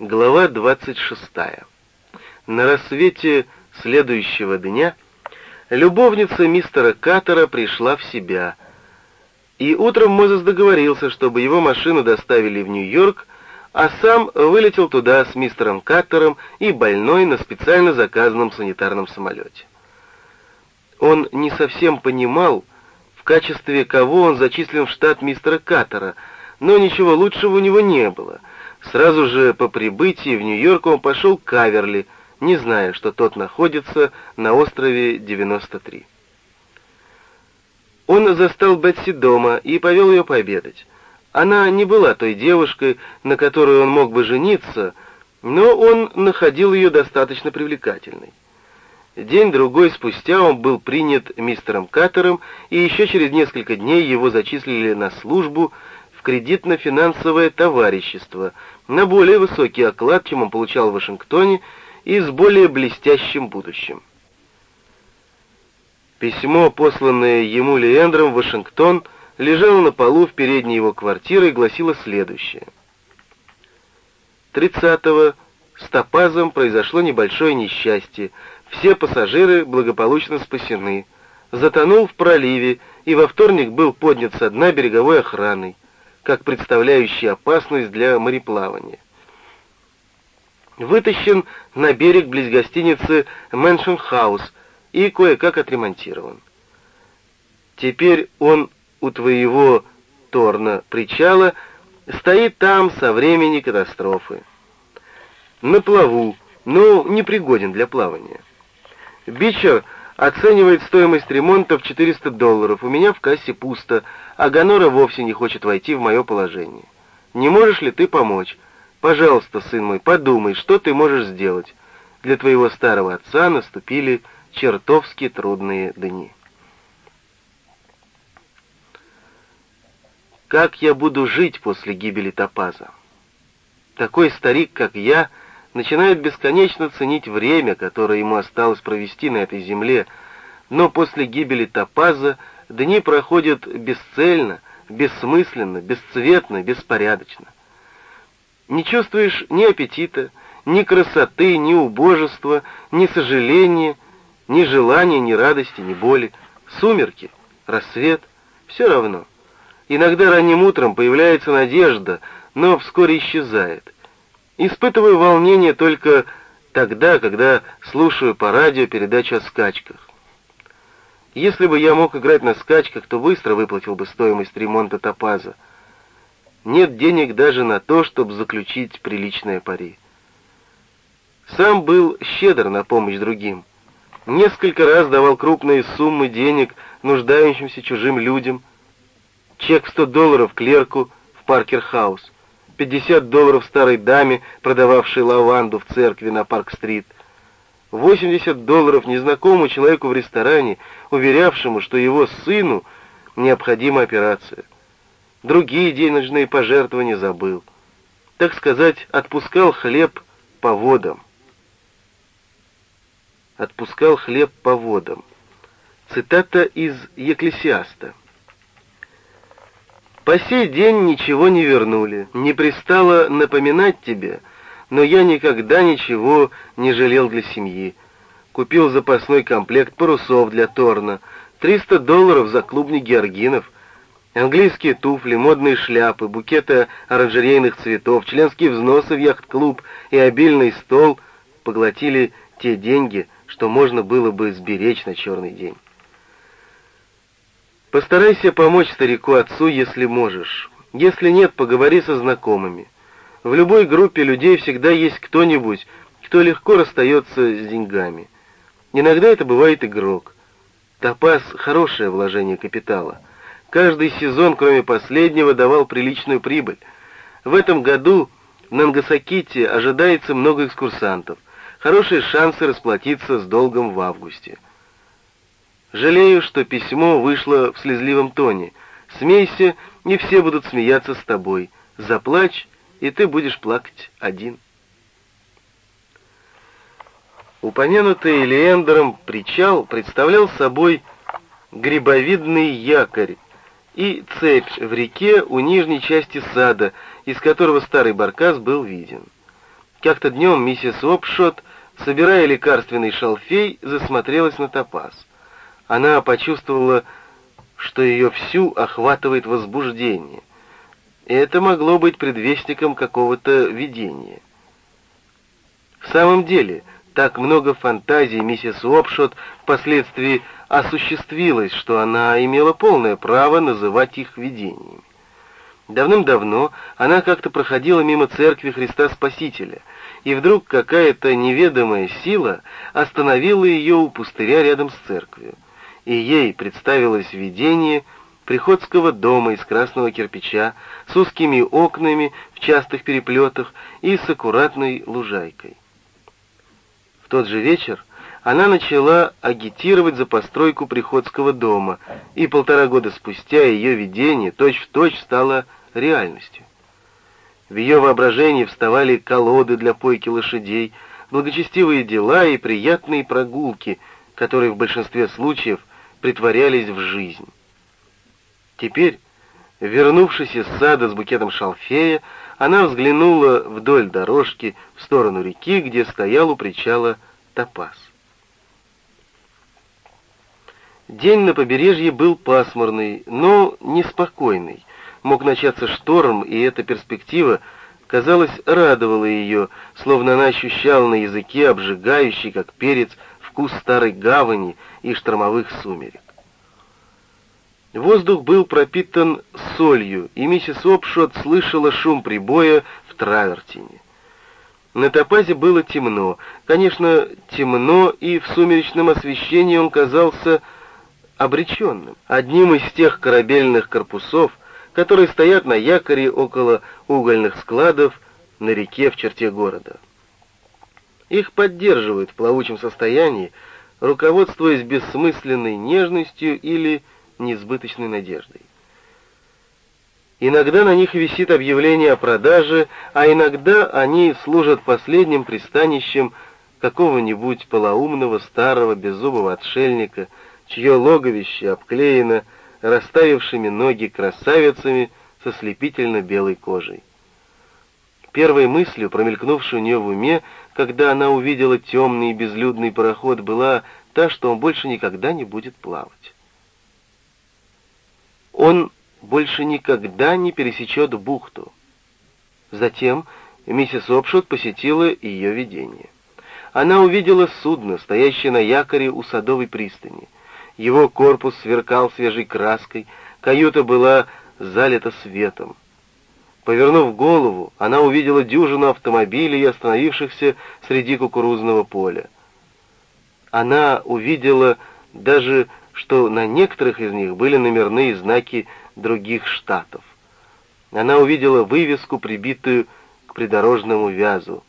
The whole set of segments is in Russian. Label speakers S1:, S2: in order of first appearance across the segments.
S1: Глава 26. На рассвете следующего дня любовница мистера Каттера пришла в себя, и утром Мозес договорился, чтобы его машину доставили в Нью-Йорк, а сам вылетел туда с мистером Каттером и больной на специально заказанном санитарном самолете. Он не совсем понимал, в качестве кого он зачислен в штат мистера Каттера, но ничего лучшего у него не было — Сразу же по прибытии в Нью-Йорк он пошел к Каверли, не зная, что тот находится на острове 93. Он застал Бетси дома и повел ее пообедать. Она не была той девушкой, на которую он мог бы жениться, но он находил ее достаточно привлекательной. День-другой спустя он был принят мистером Каттером, и еще через несколько дней его зачислили на службу в кредитно-финансовое товарищество на более высокий оклад, чем он получал в Вашингтоне, и с более блестящим будущим. Письмо, посланное ему Леендром в Вашингтон, лежало на полу в передней его квартиры и гласило следующее. 30-го с Топазом произошло небольшое несчастье. Все пассажиры благополучно спасены. Затонул в проливе и во вторник был поднят со дна береговой охраной как представляющий опасность для мореплавания. Вытащен на берег близ гостиницы Мэншн Хаус и кое-как отремонтирован. Теперь он у твоего Торна причала стоит там со времени катастрофы. На плаву, но непригоден для плавания. Бичер оценивает стоимость ремонта в 400 долларов. У меня в кассе пусто, а Гонора вовсе не хочет войти в мое положение. Не можешь ли ты помочь? Пожалуйста, сын мой, подумай, что ты можешь сделать. Для твоего старого отца наступили чертовски трудные дни. Как я буду жить после гибели Топаза? Такой старик, как я, начинает бесконечно ценить время, которое ему осталось провести на этой земле, но после гибели Топаза дни проходят бесцельно, бессмысленно, бесцветно, беспорядочно. Не чувствуешь ни аппетита, ни красоты, ни убожества, ни сожаления, ни желания, ни радости, ни боли. Сумерки, рассвет, все равно. Иногда ранним утром появляется надежда, но вскоре исчезает — Испытываю волнение только тогда, когда слушаю по радио передачу о скачках. Если бы я мог играть на скачках, то быстро выплатил бы стоимость ремонта топаза. Нет денег даже на то, чтобы заключить приличное пари. Сам был щедр на помощь другим. Несколько раз давал крупные суммы денег нуждающимся чужим людям. Чек в 100 долларов клерку в Паркер-хаус. 50 долларов старой даме, продававшей лаванду в церкви на Парк-стрит, 80 долларов незнакомому человеку в ресторане, уверявшему, что его сыну необходима операция. Другие денежные пожертвования забыл. Так сказать, отпускал хлеб по водам. Отпускал хлеб по водам. Цитата из Екклесиаста. По сей день ничего не вернули. Не пристало напоминать тебе, но я никогда ничего не жалел для семьи. Купил запасной комплект парусов для Торна, 300 долларов за клубни георгинов, английские туфли, модные шляпы, букеты оранжерейных цветов, членские взносы в яхт-клуб и обильный стол поглотили те деньги, что можно было бы сберечь на черный день. Постарайся помочь старику-отцу, если можешь. Если нет, поговори со знакомыми. В любой группе людей всегда есть кто-нибудь, кто легко расстается с деньгами. Иногда это бывает игрок. Топаз — хорошее вложение капитала. Каждый сезон, кроме последнего, давал приличную прибыль. В этом году в Нангасаките ожидается много экскурсантов. Хорошие шансы расплатиться с долгом в августе. Жалею, что письмо вышло в слезливом тоне. Смейся, не все будут смеяться с тобой. Заплачь, и ты будешь плакать один. Упомянутый Леендером причал представлял собой грибовидный якорь и цепь в реке у нижней части сада, из которого старый баркас был виден. Как-то днем миссис Опшот, собирая лекарственный шалфей, засмотрелась на топаз. Она почувствовала, что ее всю охватывает возбуждение. Это могло быть предвестником какого-то видения. В самом деле, так много фантазий миссис Уопшот впоследствии осуществилось, что она имела полное право называть их видениями. Давным-давно она как-то проходила мимо церкви Христа Спасителя, и вдруг какая-то неведомая сила остановила ее у пустыря рядом с церковью, и ей представилось видение приходского дома из красного кирпича с узкими окнами в частых переплетах и с аккуратной лужайкой тот же вечер она начала агитировать за постройку приходского дома, и полтора года спустя ее видение точь-в-точь точь стало реальностью. В ее воображении вставали колоды для пойки лошадей, благочестивые дела и приятные прогулки, которые в большинстве случаев притворялись в жизнь. Теперь, вернувшись из сада с букетом шалфея, она взглянула вдоль дорожки в сторону реки, где стоял у причала топаз. День на побережье был пасмурный, но неспокойный. Мог начаться шторм, и эта перспектива, казалось, радовала ее, словно она ощущала на языке обжигающий, как перец, вкус старой гавани и штормовых сумерек. Воздух был пропитан солью, и миссис Опшот слышала шум прибоя в травертине. На топазе было темно. Конечно, темно, и в сумеречном освещении он казался обреченным. Одним из тех корабельных корпусов, которые стоят на якоре около угольных складов на реке в черте города. Их поддерживают в плавучем состоянии, руководствуясь бессмысленной нежностью или несбыточной надеждой. Иногда на них висит объявление о продаже, а иногда они служат последним пристанищем какого-нибудь полоумного старого беззубого отшельника, чье логовище обклеено расставившими ноги красавицами со слепительно белой кожей. Первой мыслью, промелькнувшей у нее в уме, когда она увидела темный и безлюдный пароход, была та, что он больше никогда не будет плавать. Он больше никогда не пересечет бухту. Затем миссис Опшот посетила ее видение. Она увидела судно, стоящее на якоре у садовой пристани. Его корпус сверкал свежей краской, каюта была залита светом. Повернув голову, она увидела дюжину автомобилей, остановившихся среди кукурузного поля. Она увидела даже, что на некоторых из них были номерные знаки других штатов. Она увидела вывеску, прибитую к придорожному вязу.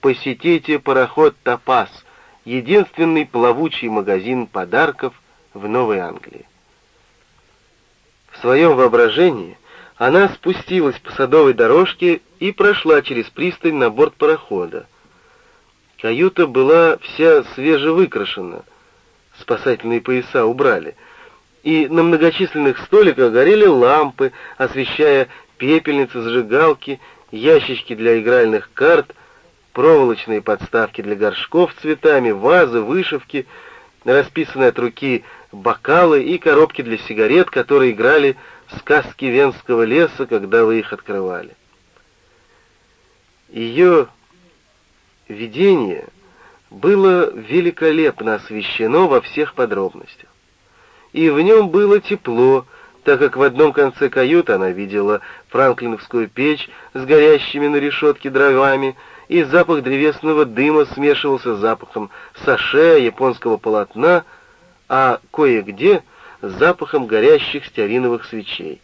S1: «Посетите пароход «Топаз», единственный плавучий магазин подарков в Новой Англии. В своем воображении она спустилась по садовой дорожке и прошла через пристань на борт парохода. Каюта была вся свежевыкрашена, спасательные пояса убрали — и на многочисленных столиках горели лампы, освещая пепельницы, зажигалки, ящички для игральных карт, проволочные подставки для горшков с цветами, вазы, вышивки, расписанные от руки бокалы и коробки для сигарет, которые играли сказки венского леса, когда вы их открывали. Ее видение было великолепно освещено во всех подробностях и в нем было тепло, так как в одном конце каюты она видела франклиновскую печь с горящими на решетке дровами, и запах древесного дыма смешивался с запахом саше, японского полотна, а кое-где с запахом горящих стеариновых свечей.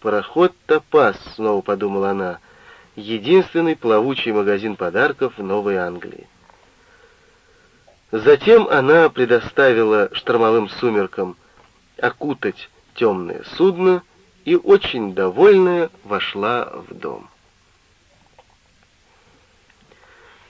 S1: «Пароход «Топаз», — снова подумала она, — единственный плавучий магазин подарков в Новой Англии. Затем она предоставила штормовым сумеркам окутать темное судно и, очень довольная, вошла в дом.